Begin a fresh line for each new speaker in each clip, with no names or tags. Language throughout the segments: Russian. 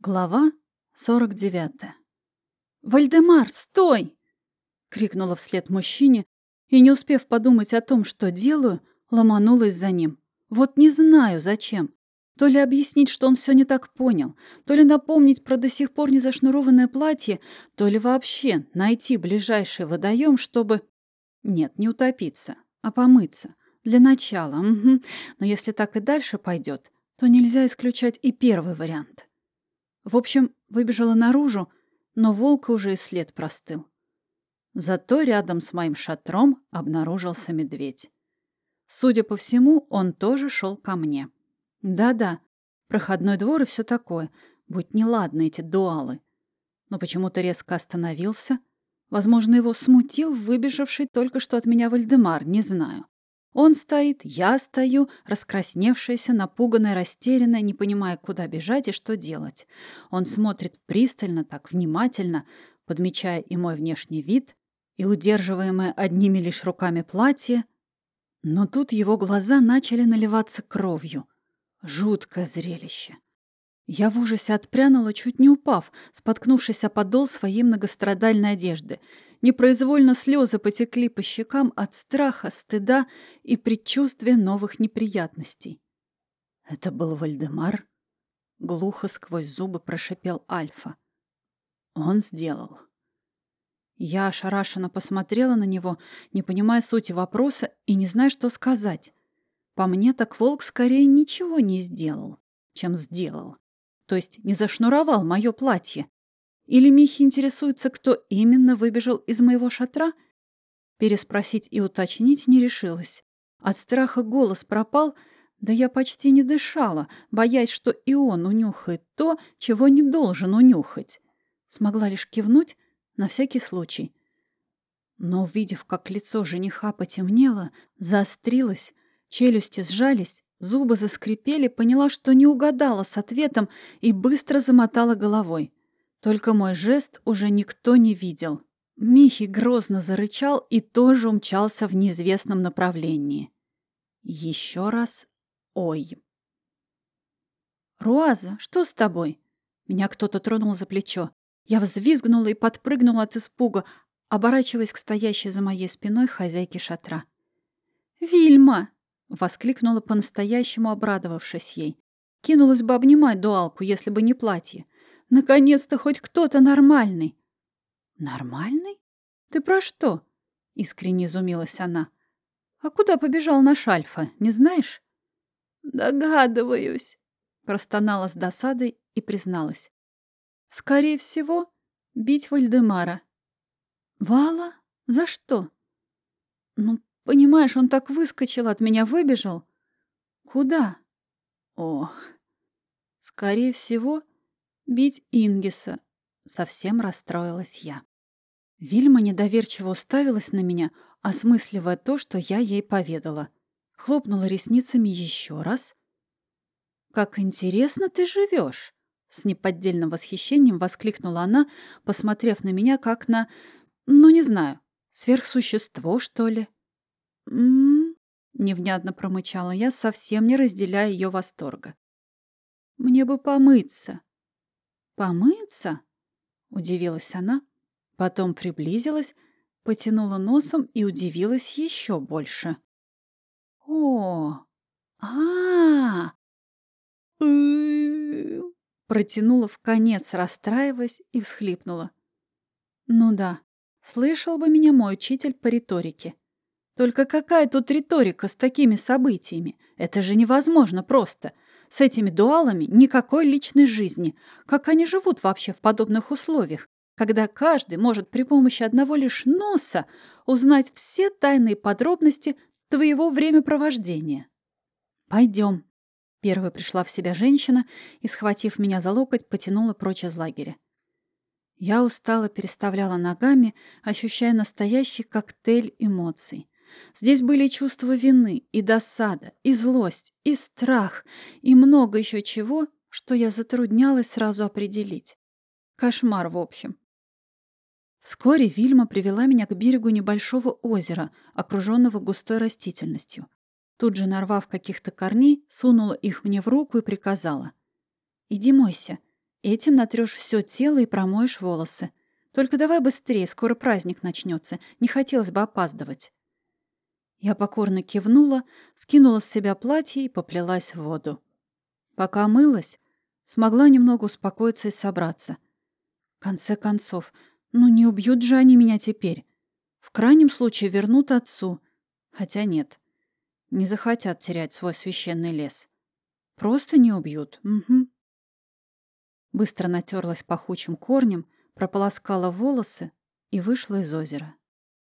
Глава 49. «Вальдемар, стой!» — крикнула вслед мужчине, и, не успев подумать о том, что делаю, ломанулась за ним. Вот не знаю, зачем. То ли объяснить, что он все не так понял, то ли напомнить про до сих пор не зашнурованное платье, то ли вообще найти ближайший водоем, чтобы... Нет, не утопиться, а помыться. Для начала, угу. Но если так и дальше пойдет, то нельзя исключать и первый вариант. В общем, выбежала наружу, но волка уже и след простыл. Зато рядом с моим шатром обнаружился медведь. Судя по всему, он тоже шел ко мне. Да-да, проходной двор и все такое. Будь неладны эти дуалы. Но почему-то резко остановился. Возможно, его смутил выбежавший только что от меня Вальдемар, не знаю. Он стоит, я стою, раскрасневшаяся, напуганная, растерянная, не понимая, куда бежать и что делать. Он смотрит пристально, так внимательно, подмечая и мой внешний вид, и удерживаемое одними лишь руками платье. Но тут его глаза начали наливаться кровью. Жуткое зрелище. Я в ужасе отпрянула, чуть не упав, споткнувшись о подол своей многострадальной одежды — Непроизвольно слезы потекли по щекам от страха, стыда и предчувствия новых неприятностей. «Это был Вальдемар?» — глухо сквозь зубы прошипел Альфа. «Он сделал». Я ошарашенно посмотрела на него, не понимая сути вопроса и не зная, что сказать. По мне, так волк скорее ничего не сделал, чем сделал. То есть не зашнуровал мое платье, или Михи интересуется, кто именно выбежал из моего шатра? Переспросить и уточнить не решилась. От страха голос пропал, да я почти не дышала, боясь, что и он унюхает то, чего не должен унюхать. Смогла лишь кивнуть на всякий случай. Но, увидев, как лицо жениха потемнело, заострилось, челюсти сжались, зубы заскрипели, поняла, что не угадала с ответом и быстро замотала головой. Только мой жест уже никто не видел. Михи грозно зарычал и тоже умчался в неизвестном направлении. Еще раз «Ой». «Руаза, что с тобой?» Меня кто-то тронул за плечо. Я взвизгнула и подпрыгнула от испуга, оборачиваясь к стоящей за моей спиной хозяйке шатра. «Вильма!» — воскликнула по-настоящему, обрадовавшись ей. Кинулась бы обнимать дуалку, если бы не платье. Наконец-то хоть кто-то нормальный. Нормальный? Ты про что? Искренне изумилась она. А куда побежал наш Альфа, не знаешь? Догадываюсь, простонала с досадой и призналась. Скорее всего, бить Вальдемара. Вала? За что? Ну, понимаешь, он так выскочил от меня, выбежал. Куда? Ох. Скорее всего, Бить Ингиса. Совсем расстроилась я. Вильма недоверчиво уставилась на меня, осмысливая то, что я ей поведала. Хлопнула ресницами еще раз. «Как интересно ты живешь!» С неподдельным восхищением воскликнула она, посмотрев на меня как на... Ну, не знаю, сверхсущество, что ли? «М-м-м», невнятно промычала я, совсем не разделяя ее восторга. «Мне бы помыться», «Помыться?» — удивилась она, потом приблизилась, потянула носом и удивилась еще больше. «О, а, протянула в конец, расстраиваясь, и всхлипнула. «Ну да, слышал бы меня мой учитель по риторике. Только какая тут риторика с такими событиями? Это же невозможно просто. С этими дуалами никакой личной жизни. Как они живут вообще в подобных условиях, когда каждый может при помощи одного лишь носа узнать все тайные подробности твоего времяпровождения? Пойдем. Первой пришла в себя женщина и, схватив меня за локоть, потянула прочь из лагеря. Я устало переставляла ногами, ощущая настоящий коктейль эмоций. Здесь были чувства вины, и досада, и злость, и страх, и много еще чего, что я затруднялась сразу определить. Кошмар, в общем. Вскоре Вильма привела меня к берегу небольшого озера, окруженного густой растительностью. Тут же, нарвав каких-то корней, сунула их мне в руку и приказала. «Иди мойся. Этим натрешь все тело и промоешь волосы. Только давай быстрее, скоро праздник начнется. Не хотелось бы опаздывать. Я покорно кивнула, скинула с себя платье и поплелась в воду. Пока мылась, смогла немного успокоиться и собраться. В конце концов, ну не убьют же они меня теперь. В крайнем случае вернут отцу. Хотя нет, не захотят терять свой священный лес. Просто не убьют. Угу. Быстро натерлась пахучим корнем, прополоскала волосы и вышла из озера.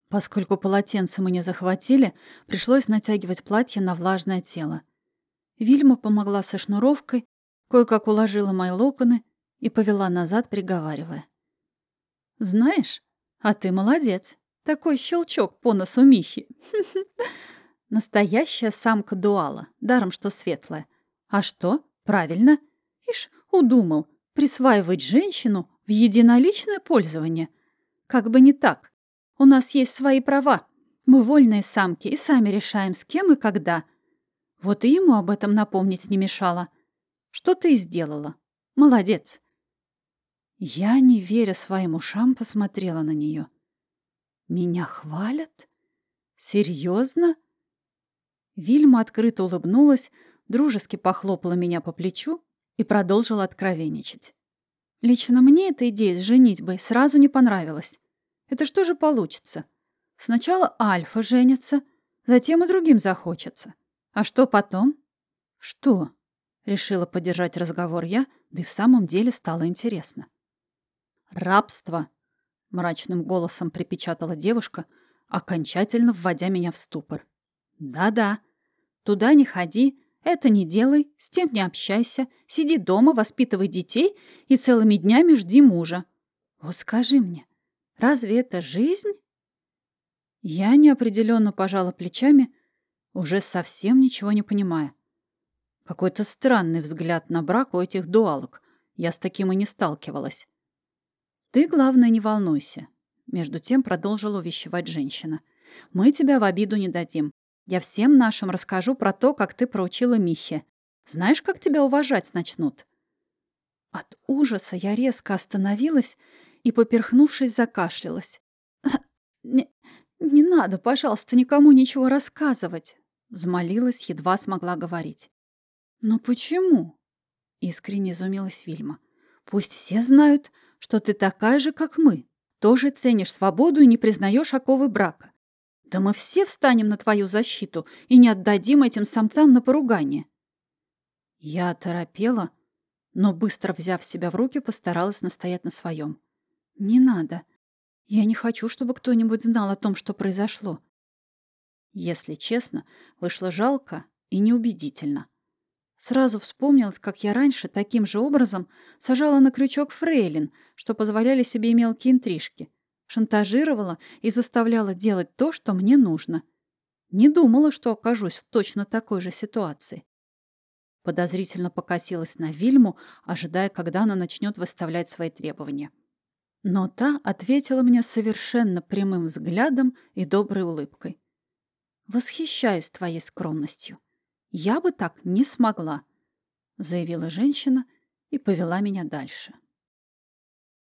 Поскольку полотенце мы не захватили, пришлось натягивать платье на влажное тело. Вильма помогла со шнуровкой, кое-как уложила мои локоны и повела назад, приговаривая. «Знаешь, а ты молодец. Такой щелчок по носу Михи. Настоящая самка дуала, даром что светлая. А что? Правильно. Ишь, удумал присваивать женщину в единоличное пользование. Как бы не так. У нас есть свои права. Мы вольные самки и сами решаем, с кем и когда. Вот и ему об этом напомнить не мешало. Что ты и сделала. Молодец. Я, не веря своим ушам, посмотрела на нее. Меня хвалят? Серьезно? Вильма открыто улыбнулась, дружески похлопала меня по плечу и продолжила откровенничать. Лично мне эта идея с женитьбой сразу не понравилась. Это что же получится? Сначала Альфа женится, затем и другим захочется. А что потом? Что? Решила поддержать разговор я, да и в самом деле стало интересно. Рабство, мрачным голосом припечатала девушка, окончательно вводя меня в ступор. Да-да, туда не ходи, это не делай, с тем не общайся, сиди дома, воспитывай детей и целыми днями жди мужа. Вот скажи мне, Разве это жизнь? Я неопределенно пожала плечами, уже совсем ничего не понимая. Какой-то странный взгляд на брак у этих дуалок. Я с таким и не сталкивалась. Ты, главное, не волнуйся. Между тем продолжила увещевать женщина. Мы тебя в обиду не дадим. Я всем нашим расскажу про то, как ты проучила Михе. Знаешь, как тебя уважать начнут? От ужаса я резко остановилась и, поперхнувшись, закашлялась. «Не, не надо, пожалуйста, никому ничего рассказывать!» Взмолилась, едва смогла говорить. «Но почему?» — искренне изумилась Вильма. «Пусть все знают, что ты такая же, как мы. Тоже ценишь свободу и не признаешь оковы брака. Да мы все встанем на твою защиту и не отдадим этим самцам на поругание». Я оторопела, но, быстро взяв себя в руки, постаралась настоять на своем. «Не надо. Я не хочу, чтобы кто-нибудь знал о том, что произошло». Если честно, вышло жалко и неубедительно. Сразу вспомнилось, как я раньше таким же образом сажала на крючок фрейлин, что позволяли себе мелкие интрижки, шантажировала и заставляла делать то, что мне нужно. Не думала, что окажусь в точно такой же ситуации. Подозрительно покосилась на Вильму, ожидая, когда она начнет выставлять свои требования. Но та ответила мне совершенно прямым взглядом и доброй улыбкой. «Восхищаюсь твоей скромностью. Я бы так не смогла», — заявила женщина и повела меня дальше.